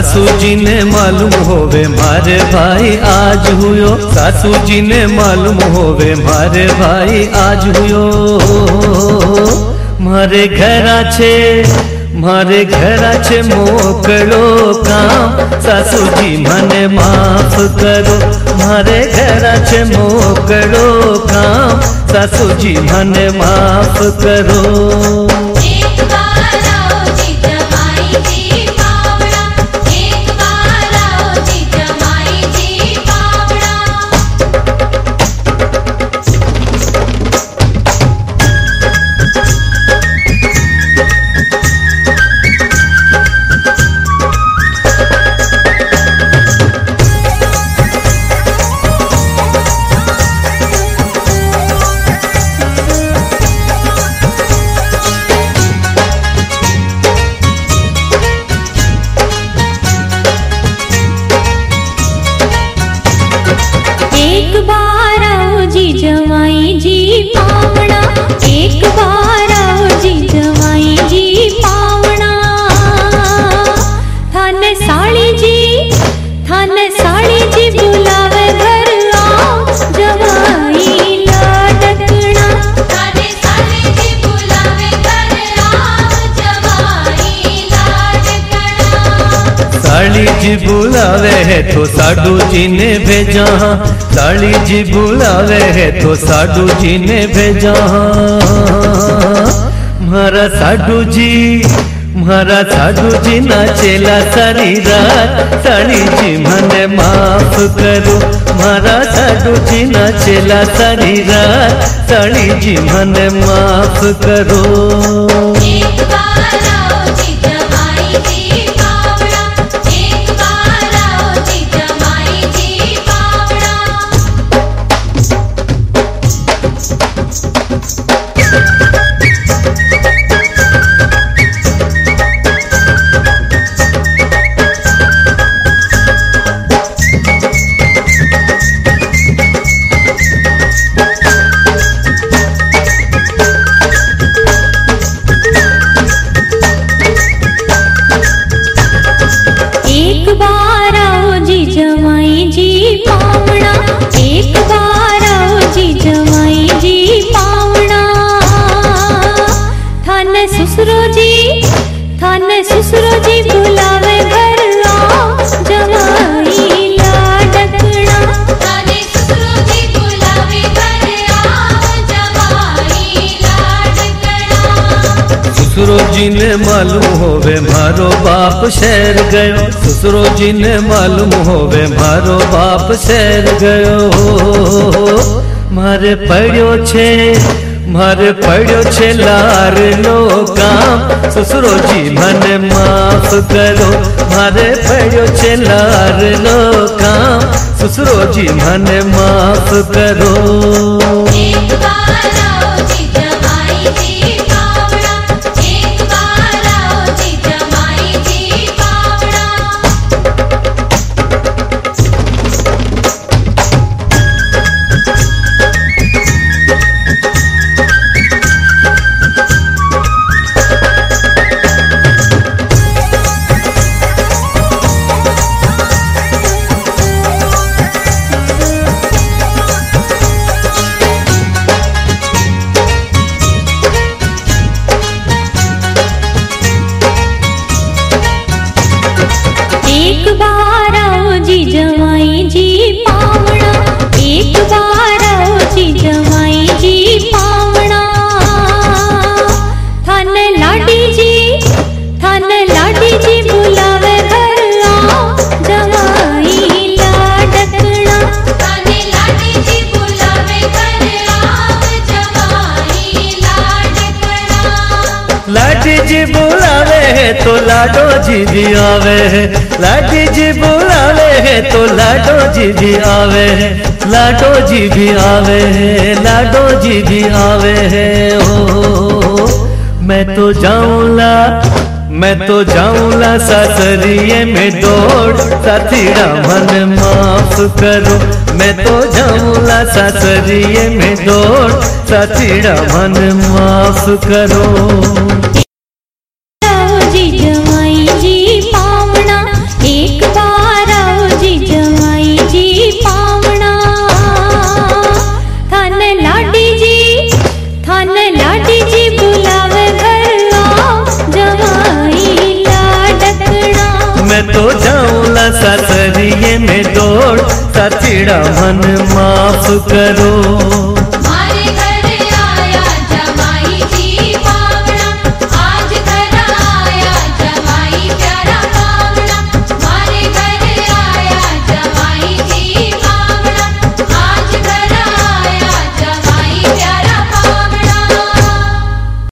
सासू जी ने मालूम होवे मारे भाई आज हुयो सासू जी ने मालूम होवे मारे भाई आज हुयो मारे घरा छे મારે ઘરા છે મોકળો કામ સાસુજી મને માફ કરો મારે ઘરા છે મોકળો કામ સાસુજી મને માફ કરો बुलावे है तो साडू जी ने भेजा। साली जी बुलावे है तो साडू जी ने भेजा। मारा साडू जी, मारा साडू जी नाचेला सारी रात। साली जी मने माफ़ करो। मारा साडू जी नाचेला सारी रात। साली जी मने ससुरो जी थाने ससुरो जी बुलावे घर आओ जवाई लाडकड़ा ताने ससुरो जी बुलावे घर आओ जमाई लाडकड़ा ससुरो जी ने मालूम होवे मारो बाप शहर गयो। ससुरो जी ने मालूम होवे मारो बाप शहर गयो। मारे पड़्यो छे मारे पड़ो छे लार लो काम ससुरो जी मने माफ़ करो। मारे पड़ो छे लार लो काम ससुरो बार आओ जी जवाई जी पावना एक बार आओ जी जवाई जी पावना थाने लाडी जी थाने लाडी जी बुलावे घर आओ जवाई लाडकड़ा ताने लाडी जी बुलावे घर आओ जमाई लाडकड़ा लाडी जी तो लाडो जी भी आवे लाडी जी बुलावे है तो लाडो जी भी आवे लाडो जी भी आवे है, लाडो जी भी आवे है। ओ, मैं तो जाऊँगा मैं तो जाऊँगा ससरिए में दौड़। साथीड़ा मन माफ़ करो, मैं तो जाऊँगा ससरिए में दौड़। साथीड़ा मन माफ़ करो। मैं तो जाऊँगा ससरिए में दौड़ सचिड़ा मन माफ़ करो।